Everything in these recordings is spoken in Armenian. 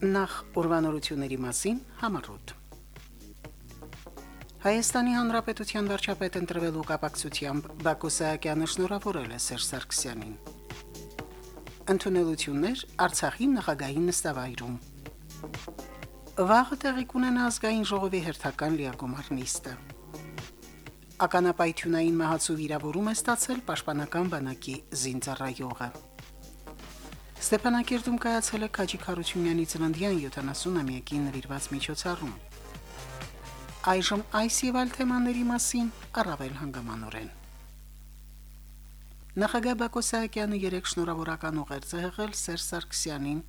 Նախ ուրվանորությունների մասին համառոտ։ Հայաստանի Հանրապետության վարչապետ ընտրվելու կապակցությամբ Բակո Սահակյանը շնորհավորել է Սերժ Սարգսյանին։ Ընդունելություններ Արցախի նախագահի նստավայրում։ Վաղը տեղի կունենա ազգային ժողովի հերթական լիագումար նիստը։ Ականապայթյունային մահացու վիրավորում է ստացել Պաշտպանական բանակի զինծառայողը։ Ստեփանակերտում կայացել է Քաջիկ Խարությունյանի ծննդյան 70-ամյակի նվիրված միջոցառում։ Այժմ այս եւ այլ թեմաների մասին առավել հանգամանորեն։ Նախագահ Բակո Սահակյանը երեք շնորհավորական ուղերձ է եղել Սերժ Սարգսյանին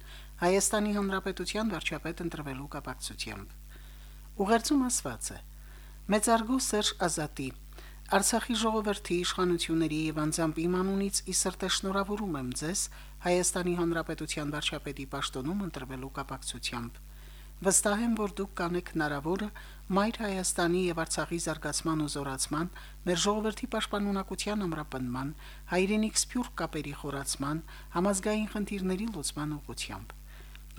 Հայաստանի Հանրապետության վարչապետ ընտրվելու կապակցությամբ։ Ուղերձում ասված է. Մեծարգո Սերժ Ազատի Արցախի ժողովրդի իշխանությունների եւ անձամբ իմ անունից ի սրտե շնորհավորում եմ ձեզ Հայաստանի Հանրապետության վարչապետի պաշտոնում ընտրվելու կապակցությամբ։ Վստահ եմ, որ դուք կանեք հնարավորը Մայր Հայաստանի եւ Արցախի զարգացման ու զորացման, մեր ժողովրդի պաշտպանունակության ամրապնման, հայրենիք սփյուռք կապերի խորացման, համազգային խնդիրների լուծման ուղղությամբ։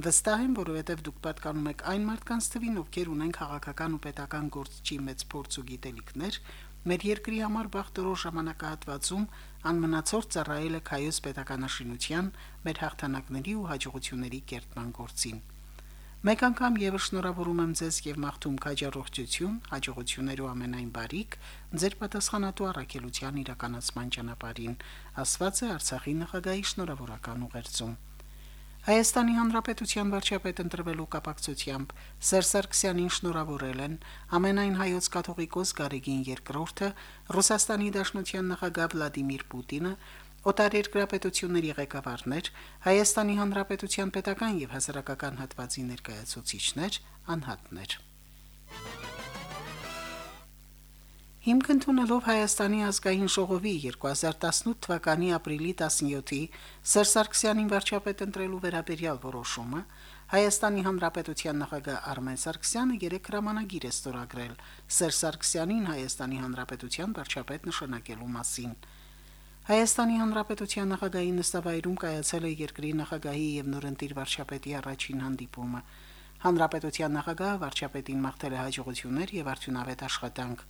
Վստահ եմ, որովհետև դուք պատկանում եք այն մարդկանց թվին, ովքեր ունեն քաղաքական ու պետական գործչի մեծ փորձ ու գիտելիքներ, Մեր երկրի համար բախտորոշ ժամանակահատվածում անմնացորդ ծառայել է հայոց պետականաշինության, մեր հաղթանակների ու հաջողությունների կերտման գործին։ Մեկ անգամ եւս շնորհավորում եմ ձեզ եւ մաղթում քաջառողջություն, հաջողություններ ու ամենայն բարիք ձեր պատասխանատու առաքելության իրականացման ճանապարհին, ասված է Արցախի նախագահի շնորհավորական ուղերձում։ Հայաստանի Հանրապետության վարչապետ ընտրվելու կապակցությամբ Սերժ Սարգսյանին շնորհավորել են ամենայն հայոց կաթողիկոս Գարեգին II-ը, Ռուսաստանի Դաշնության նախագահ Վլադիմիր Պուտինը, օտարերկրապետությունների ղեկավարներ, Հայաստանի Հանրապետության պետական եւ հասարակական հատվածի ներկայացուցիչներ, անհատներ։ Հիմք ընդունելով Հայաստանի ազգային ժողովի 2018 թվականի ապրիլի 17-ի Սերժ Սարգսյանին վարչապետ ընտրելու վերաբերյալ որոշումը, Հայաստանի Հանրապետության նախագահ Արմեն Սարգսյանը երեք հրամանագիր է ստորագրել Սերժ Սարգսյանին Հայաստանի Հանրապետության վարչապետ նշանակելու մասին։ Հայաստանի Հանրապետության նախագահի նստավայրում կայացել է երկրի նախագահի եւ նորընտիր վարչապետի առաջին հանդիպումը։ Հանրապետության նախագահը վարչապետին մաղթել է հաջողություններ եւ արդյունավետ աշխատանք։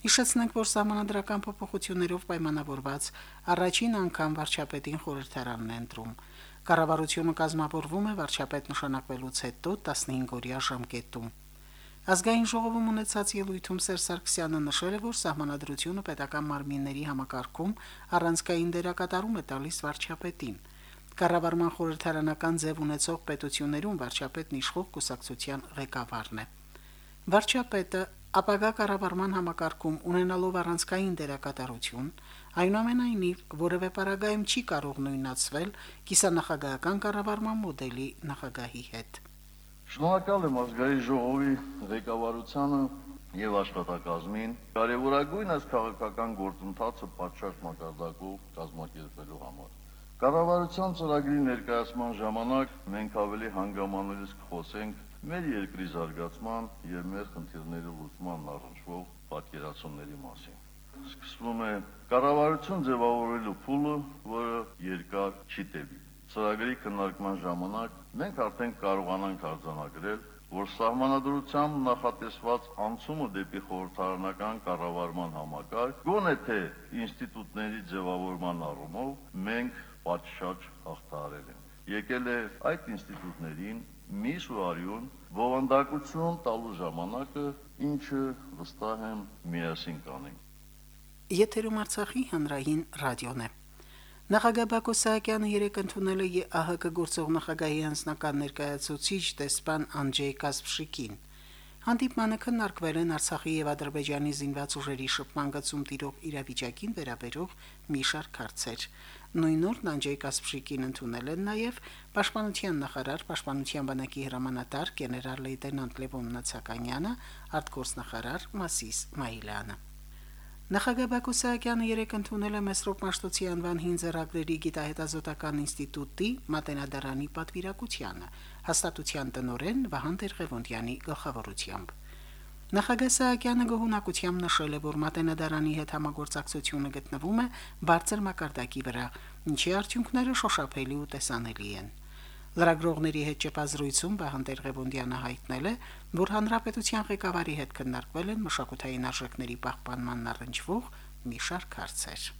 Հիշեցնենք, որ համանդրական փոփոխություններով պայմանավորված առաջին անգամ վարչապետին խորհրդարանն է ընտրում։ Կառավարությունը կազմավորվում է վարչապետ նշանակվելուց հետո 15-օրյա ժամկետում։ Ազգային ժողովում ունեցած ելույթում Սերժ Սարգսյանը նշել է, որ սահմանադրությունը պետական մարմինների համակարգում առանցքային դերակատարում է տալիս վարչապետին։ Կառավարման խորհրդարանական ձև ունեցող պետություններում վարչապետն իշխող կուսակցության ղեկավարն է։ Վարչապետը ապագա կառավարման համակարգում ունենալով առանցքային դերակատարություն, այնուամենայնիվ որևէ պարագայում չի կարող նույնացվել կիսանախագահական կառավարման մոդելի նախագահի հետ։ Շնորհակալ եմ ազգային ժողովի ղեկավարությանը եւ աշխատակազմին կարևորագույնս քաղաքական գործընթացը պատշաճ մակարդակով կազմակերպելու համար։ Կառավարության ծրագրի ներկայացման ժամանակ մենք ավելի հանգամանալից կխոսենք մեր երկրի զարգացման եւ մեր խնդիրների լուծման առնչվող պատկերացումների մասին։ Սկսվում է կառավարություն ձևավորելու փուլը, որը երկար չի տևի։ Ծրագրի քննարկման ժամանակ մենք արդեն կարողանանք արձանագրել, որ սահմանադրությամբ նախատեսված անցումը դեպի խորհրդարանական կառավարման համակարգ գոնե թե ինստիտուտների ձևավորման առումով մենք պատշաճ հաղթահարել ենք։ Եկել է այդ ինստիտուտներին միս ու արյուն բովանդակություն տալու ժամանակը, ինչը վստահ եմ միասին կանենք։ Եթերում Արցախի հանրային ռադիոն է։ Նախագահ Բակո Սահակյանը երեկ ընդունել է ԵԱՀԿ գործող նախագահի անձնական ներկայացուցիչ տեսփան Անջեյ Կասպշիկին։ Հանդիպմանը քննարկվել են Արցախի եւ Ադրբեջանի զինված ուժերի շփման գծում տիրող իրավիճակին վերաբերող մի շարք հարցեր։ Նույն օրն Անջեյ Կասպշիկին ընդունել են նաև Պաշտպանության նախարար, Պաշտպանության բանակի հրամանատար գեներալ լեյտենանտ Լևոն Նացականյանը, արտգործնախարար Մասիս Մայլյանը։ Նախագահ Բակո Սահակյանը երեկ ընդունել է Մեսրոպ Մաշտոցի անվան հին ձեռագրերի գիտահետազոտական ինստիտուտի մատենադարանի պատվիրակությանը, հաստատության տնօրեն Վահան Տեր-Ղևոնդյանի գլխավորությամբ։ Նախագահ Սահակյանը գոհունակությամբ նշել է, որ Մատենադարանի հետ համագործակցությունը գտնվում է բարձր մակարդակի վրա, ինչի արդյունքները շոշափելի ու տեսանելի են։ Լրագրողների հետ ճեպազրույցում Վահանդեր Ղևոնդյանը հայտնել է, որ հանրապետության ղեկավարի հետ քննարկվել են մշակութային արժեքների պահպանման առնչվող մի շարք հարցեր։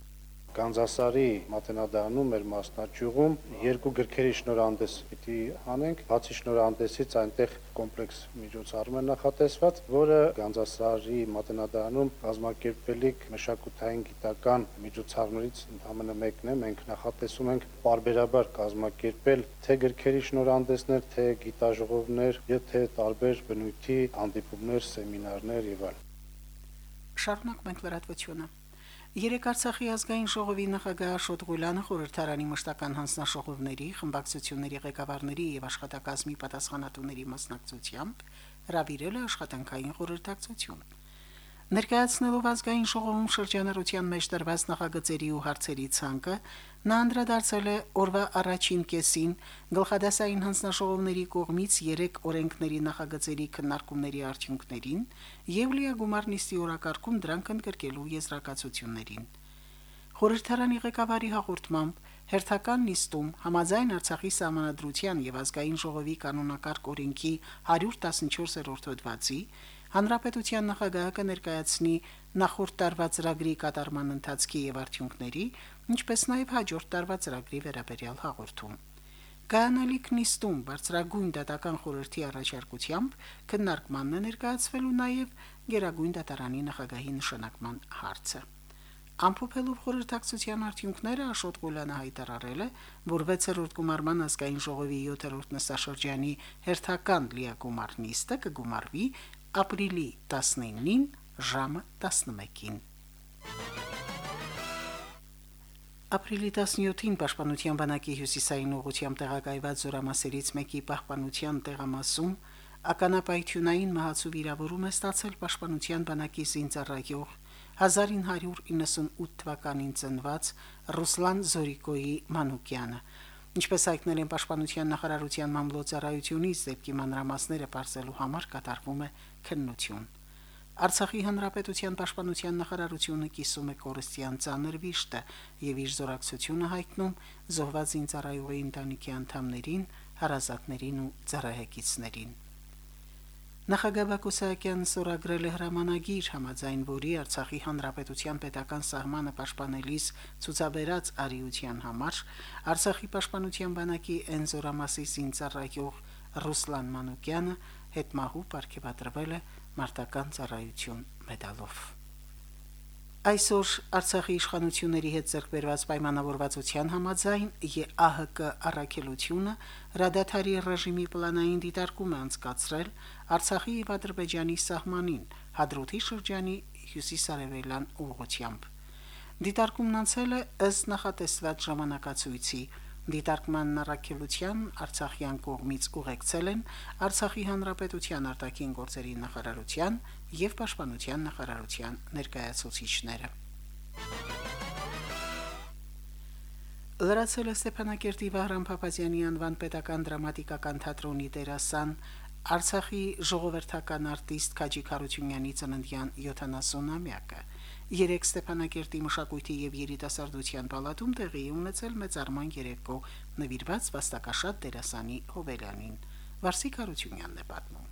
Գանձասարի մատենադարանում մեր մասնաճյուղում երկու գրքերի շնորհանդես պիտի անենք։ Բացի շնորհանդեսից այնտեղ կոմպլեքս միջոցառում է նախատեսված, որը Գանձասարի մատենադարանում կազմակերպվելիք մշակութային գիտական միջոցառումներից ընդամենը մեկն է։ Մենք նախատեսում ենք parberabar կազմակերպել թե գրքերի շնորհանդեսներ, թե գիտաժողովներ, եւ թե տարբեր բնույթի հանդիպումներ, սեմինարներ եւ այլն։ Շարունակ մենք լրատվությունը։ Երեք Արցախի ազգային ժողովի նախագահ Աշոտ Ղուլյանը խորհրդարանի մշտական հանձնաշողովների, խմբակցությունների ղեկավարների եւ աշխատակազմի պատասխանատուների մասնակցությամբ հրավիրել է աշխատանքային խորհրդակցություն։ Ներկայացնելով ազգային ժողովում շրջանառության մեջ դրված նախագծերի ու հարցերի ցանկը, նա անդրադարձել է օրվա առաջին կեսին գլխադասային հանձնաժողովների կողմից 3 օրենքների նախագծերի քննարկումների արդյունքներին եւ լիագումար նիստի օրակարգում դրանք ընդգրկելու եզրակացություններին։ Խորհրդարանի ղեկավարի հաղորդմամբ հերթական նիստում համաձայն Արցախի սահմանադրության եւ ազգային ժողովի կանոնակարգ օրենքի 114-րդ հոդվածի Հանրապետության նախագահը կներկայացնի նախորդ տարվա ծրագրի կատարման ընթացքի եւ արդյունքների, ինչպես նաեւ հաջորդ տարվա ծրագրի վերաբերյալ հաղորդում։ Կանալիք նիստում բարձրագույն դատական խորհրդի առաջարկությամբ քննարկմանն է ներկայացվելու նաեւ Գերագույն դատարանի նախագահի նշանակման հարցը։ Ամփոփելով խորհրդակցության արդյունքները Աշոտ Գոլյանը հայտարարել է, որ 6-րդ գումարման ազգային ժողովի 7-րդ նստաշրջանի հերթական լիագումար նիստը կգումարվի ապրիլի 19-ին ժամը 11-ին։ Ապրիլի 17-ին Պաշտպանության բանակի հյուսիսային ուղությամբ տեղակայված զորամասերից մեկի պահպանության տեղամասում ականապայթյունային մահացու վիրավորում է ստացել Պաշտպանության բանակի զինծառայող 1998 թվականին ծնված Ռուսլան Զորիկոյի Մանուկյանը Ինչպես հայտնել են Պաշտպանության նախարարության մամլոյցարայությունից դեպքի մանրամասները բարձելու համար կատարվում է քննություն։ Արցախի հանրապետության պաշտպանության նախարարությունը կիսում է կորստյան ցաներ վիշտը եւ իր զորակցությունը հայտնում զոհված ինձարայողի ընտանիքի անդամներին, հարազատներին ու ծառայեկիցներին։ Նախագահ Բակո Սահակյանն սորագրել է հրամանագիր համաձայն որի Արցախի հանրապետության պետական սահմանը պաշտպանելիս ցուցաբերած արիության համար Արցախի պաշտպանության բանակի Էնզորամասի զինծառայող Ռուսլան Մանուկյանը հետմահու ապարգևատրվել է մարտական ծառայություն մեդալով։ Այսօր Արցախի իշխանությունների հետ ձեռքբերված պայմանավորվածության համաձայն ԵԱՀԿ առաքելությունը Ռադաթարի ռեժիմի պլանային դիտարկում է անցկացրել Արցախի եւ Ադրբեջանի սահմանին Հադրութի շրջանի հյուսիսարևելյան ուղղությամբ։ Դիտարկումն անցել է ըստ նախատեսված ժամանակացույցի Դիտարկման առաքելության Արցախյան կողմից ուղեկցել են Արցախի հանրապետության արտաքին գործերի նախարարության եւ պաշտպանության նախարարության ներկայացուցիչները։ Լրացել է Ստեփանակերտի Վահրամ Փափազյանի անվան պետական դրամատիկական թատրոնի դերասան Արցախի ժողովրդական արտիստ Քաջիկ Հարությունյանի ծննդյան 70-ամյակը։ Երեք Ստեփանակերտի մշակույթի եւ երիտասարդության պալատում տեղի ունեցել մեծարման երեկո նվիրված վաստակաշատ դերասանի Հովելյանին։ Վարսիկ Հարությունյանն է պատմում։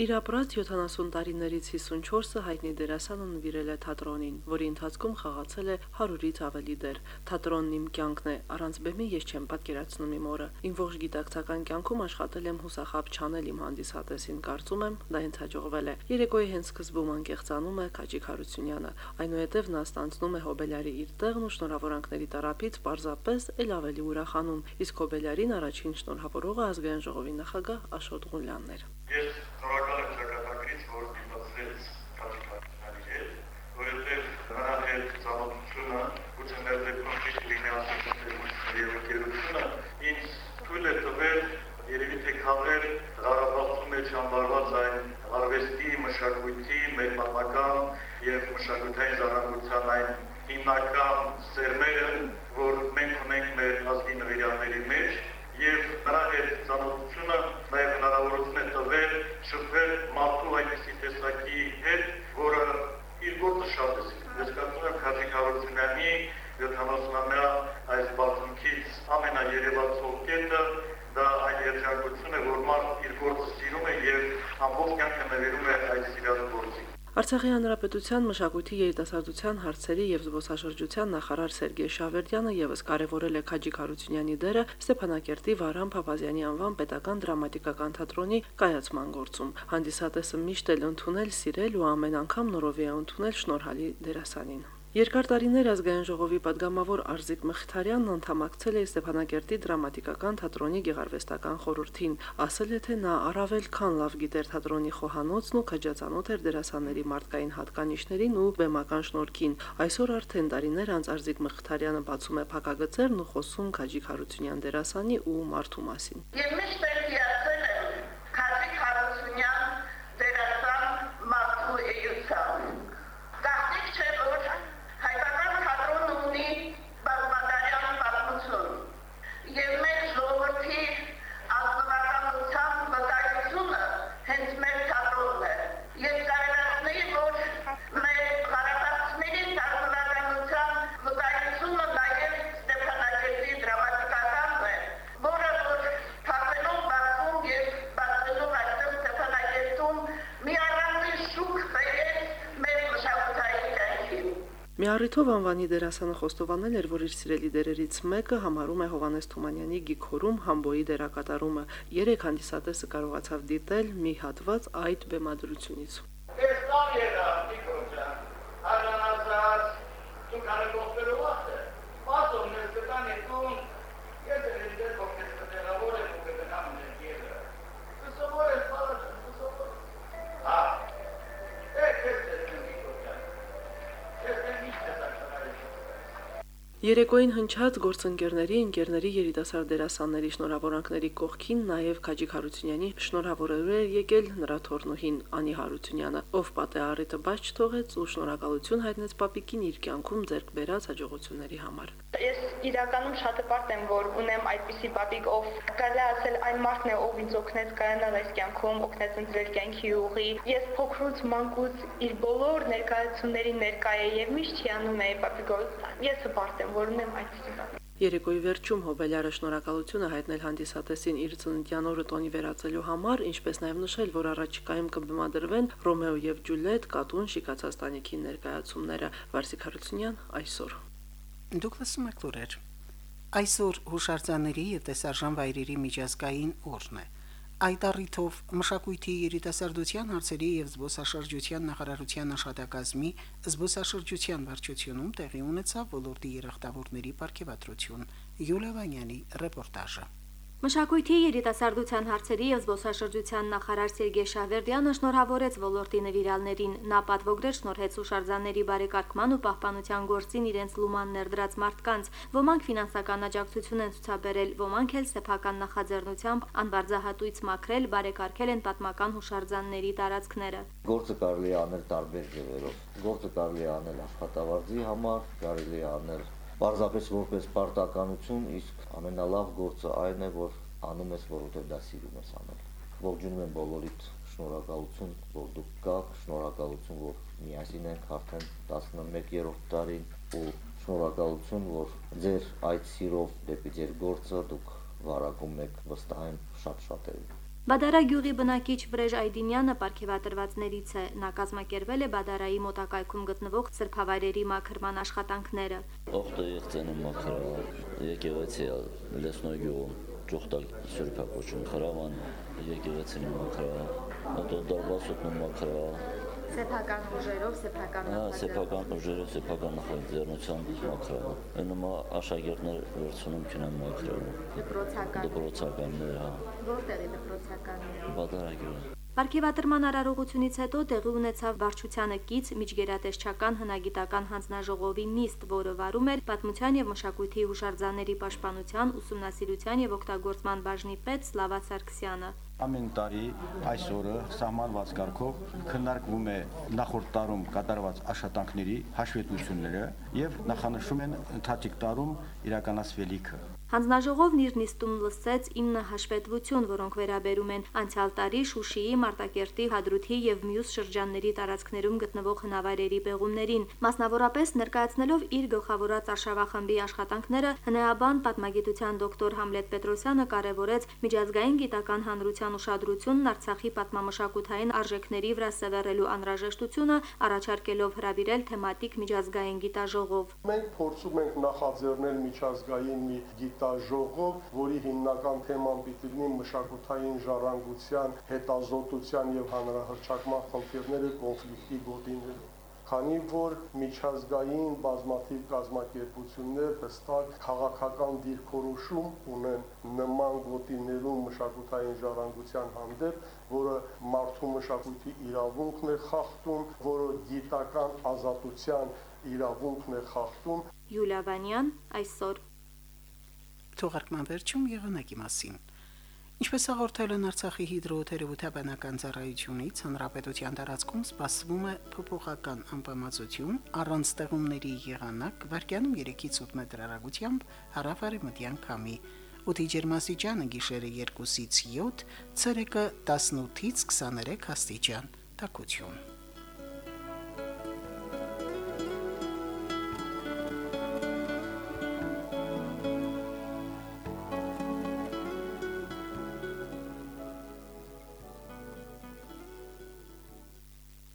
Իր ապրած 70 տարիներից 54-ը հայտնի դերասանը նվիրել է թատրոնին, որի ընթացքում խաղացել է 100-ից ավելի դեր։ Թատրոնն իմ կյանքն է, առանց բեմի ես չեմ պատկերացնում իմ օրը։ Իմ ողջ գիտակցական կյանքում աշխատել եմ հուսախապ չանել իմ հանդիսատեսին, կարծում եմ, դա ինձ հաջողվել է։ Երեկոյի հենց սկզբում անկեղծանում է Քաջիկ Հարությունյանը։ Այնուհետև նա ստանցնում է Հոբելյարի իր տեղն ու շնորհավորանքների տարապից պարզապես ել ավելի ուրախանում։ Իսկ Հոբելյարին առաջին շնորհավորողը ազգային ժողովի նախագահ Աշոտ Ղուլյանն էր։ Ես շնորհակալ եմ ճակատագրից, որ դիմացրեց Կաչիկյանի հետ, որովհետև նրա հետ ծանոթությունը, գուցե մեր դեպքում ճիշտ լինի ասացնելու երկերությունը, ինձ թույլ է տվել երևի թե քաղել Ղարաբաղի մեջ համարված այն արվեստի, մշակույթի, մեր մատական եւ մշակութային զարգացության այն հիմնական սերմերը, որ մենք ունենք մեր ազգի նվիրյալների մեջ եւ նրա հետ ծանոթությունը նաեւ հնարավորություն է տվել շփվել մարդու այնպիսի տեսակի հետ, որը իր գործը շատ է սիրում։ Ես կարծում եմ Խաչիկ Հարությունյանի 70-ամյա այս բացունքից ամենաերևացող կետը դա այն ամբողջ կյանքը նվիրում է այդ սիրած գործին։ Արցախի հանրապետության մշակույթի երիտասարդության հարցերի եւ զբոսաշրջության նախարար Սերգեյ Շավերդյանը եւս կարևորել է Քաջիկ Հարությունյանի դերը Ստեփանակերտի Վարան Փափազյանի անվան պետական դրամատիկական թատրոնի կայացման գործում։ Հանդիսատեսը միշտ էլ ընդունել, սիրել ու ամեն անգամ նորովի է ընդունել շնորհալի դերասանին։ Երկար տարիներ ազգային ժողովի падգամավոր Արզիկ Մխիթարյանն անդամակցել է Ստեփանակերտի դրամատիկական թատրոնի գեղարվեստական խորհրդին, ասել է թե նա առավել քան լավ գիտեր թատրոնի խոհանոցն ու քաջացանոթ էր դերասանների մարդկային հատկանիշներին ու բեմական շնորհքին։ Այսօր արդեն տարիներ անց Արզիկ Մխիթարյանը բացում է փակագծերն ու խոսում Քաջիկ Հարությունյան դերասանի ու մարդու մասին։ Եվ միշտ առիթով անվանի դերասանը խոստովանել էր, որ իր սիրելի դերերից մեկը համարում է Հովանես Թումանյանի Գիքորում Համբոյի դերակատարումը։ Երեք հանդիսատեսը կարողացավ դիտել մի հատված այդ բեմադրությունից։ Երեկոյին հնչած գործընկերների, ընկերների երիտասարդ դերասանների շնորհավորանքների կողքին նաև Քաջիկ Հարությունյանի շնորհավորելու էր եկել նրա թորնուհին Անի Հարությունյանը, ով պատե առիթը բաց չթողեց ու շնորհակալություն հայտնեց Պապիկին իր կյանքում ձեռք բերած հաջողությունների համար։ Ես իրականում շատ հպարտ եմ, որ ունեմ այդպիսի պապիկ, ով կարելի է ասել այն մարդն է, ով ինձ օգնեց կայանալ այս կյանքում, օգնեց ընտրել կյանքի ուղի։ Ես փոքրուց մանկուց իր բոլոր ներկայացումներին ներկայ է եւ միշտ հիանում էի պապիկով։ Ես հպարտ եմ, որ ունեմ այդպիսի պապիկ։ Երեկոյի վերջում Հոբելյարը շնորհակալություն է հայտնել հանդիսատեսին իր ծննդյան օրը տոնի վերածելու համար, ինչպես նաև նշել, որ առաջիկայում կբեմադրվեն Ռոմեո եւ Ջուլիետ կատուն շիկացած տանիքի ներկայացումները։ Վարսիկ Հարությունյան այսօր։ Դուք լսում եք լուրեր։ Այսօր հուշարձանների եւ տեսարժան վայրերի միջազգային օրն է։ Այդ առիթով մշակույթի երիտասարդության հարցերի եւ զբոսաշրջության նախարարության աշխատակազմի զբոսաշրջության վարչությունում տեղի ունեցավ ոլորտի երախտավորների ապարքեվատրություն Յուլիա Վանյանի ռեպորտաժը։ Մշակույթի երիտասարդության հարցերի եւ զբոսաշրջության նախարար Սերգեյ Շավերդյանը շնորհավորեց ոլորտի նվիրալներին։ Նա պատվոգրեր շնորհեց ուսարզանների բարեկարգման ու պահպանության գործին իրենց լուման ներդրած մարդկանց։ Ոմանք ֆինանսական աջակցություն են ցուցաբերել, ոմանք էլ սեփական նախաձեռնությամբ անբարձահատույց մաքրել, բարեկարգել են պատմական հուշարձանների տարածքները։ Գործը կարելի է անել տարբեր ձևերով։ Գործը կարելի է անել աշխատավարձի համար, կարելի է անել Պարզապես որպես պարտականություն, իսկ ամենալավ գործը այն է, որ անում ես, որովհետև դա սիրում ես անել։ Ողջունում եմ բոլորիդ, շնորհակալություն, որ դուք կաք, շնորհակալություն, որ միասին ենք արդեն 11-րդ տարին ու շնորհակալություն, որ ձեր այդ սիրով դեպի ձեր գործը դուք վարակում եք վստահ եմ շատ-շատերին։ Բադարա գյուղի բնակիչ Վրեժ Այդինյանը ապարքեվատրվածներից է։ Նա կազմակերպել է Բադարայի մոտակայքում գտնվող սրբավայրերի մաքրման աշխատանքները։ Ողջը եղծեն մաքրա, եկեղեցի լեսնոյ գյուղում, ճոխտալ սրբա կոչում խրաման, եկեղեցին մաքրա, հետո դարբասոտն մաքրա, Սեփական ուժերով, սեփական նախաձեռնությամբ։ Սեփական ուժերով, սեփական նախաձեռնությամբ մաքրալու։ Ընումա աշակերտներ վերցնում չնան մաքրալու։ Դպրոցական։ Դպրոցականներ, հա։ Որտեղի դպրոցականները։ Բադարագյուղ։ Արքեվատրման արարողությունից հետո տեղի ունեցավ Վարչությանը կից միջգերատեսչական հնագիտական հանձնաժողովի նիստ, որը վարում էր Պատմության եւ մշակույթի հուշարձանների պաշտպանության, ուսումնասիրության եւ օգտագործման բաժնի պետ Սլավա Սարգսյանը։ Ամեն տարի այս օրը սահմանված կարգով քննարկվում է նախորդ տարում կատարված աշխատանքների հաշվետվությունները եւ նախանշում են ընթացիկ տարում իրականացվելիքը։ Հանձնաժողովն իր նիստում լսեց 9 հաշվետվություն, որոնք վերաբերում են անցյալ տարի Շուշիի, Մարտակերտի, Հադրութի եւ մյուս շրջանների տարածքներում գտնվող հնավայրերի պեղումներին։ Մասնավորապես ներկայացնելով իր գլխավորած արշավախմբի աշխատանքները, հնեաբան պատմագիտության դոկտոր Համլետ Պետրոսյանը կարևորեց միջազգային գիտական հանրության ուշադրությունն Արցախի պատմամշակութային արժեքների վրա սևեռելու անհրաժեշտությունը, առաջարկելով հրավիրել թեմատիկ միջազգային գիտաժողով։ Մենք փորձում ենք նախաձեռնել միջազգային մի գիտաժողով, որի հիմնական թեման պիտի լինի մշակութային ժառանգության, հետազոտության եւ հանրահրճակման խնդիրները կոնֆլիկտի գոտիներում քանի որ միջազգային բազմաթիվ կազմակերպություններ հստակ քաղաքական դիրքորոշում ունեն նման գոտիներում մշակութային ժառանգության հանդեպ, որը մարդու մշակույթի իրավունքն է խախտում, որը գիտական ազատության իրավունքն է խախտում։ Յուլիա Վանյան այսօր Թողարկման վերջում եղանակի մասին։ Ինչպես հաղորդել են Արցախի հիդրոթերապևտաբանական ծառայությունից, հանրապետության տարածքում սպասվում է փոփոխական անբավարարություն առանց ստեղումների եղանակ վարկյանում 3-ից 8 մետր հեռագությամբ հարավարեմտյան քամի։ Օդի ջերմաստիճանը գիշերը 2-ից 7, ցերեկը 18-ից 23 աստիճան։ Տակություն։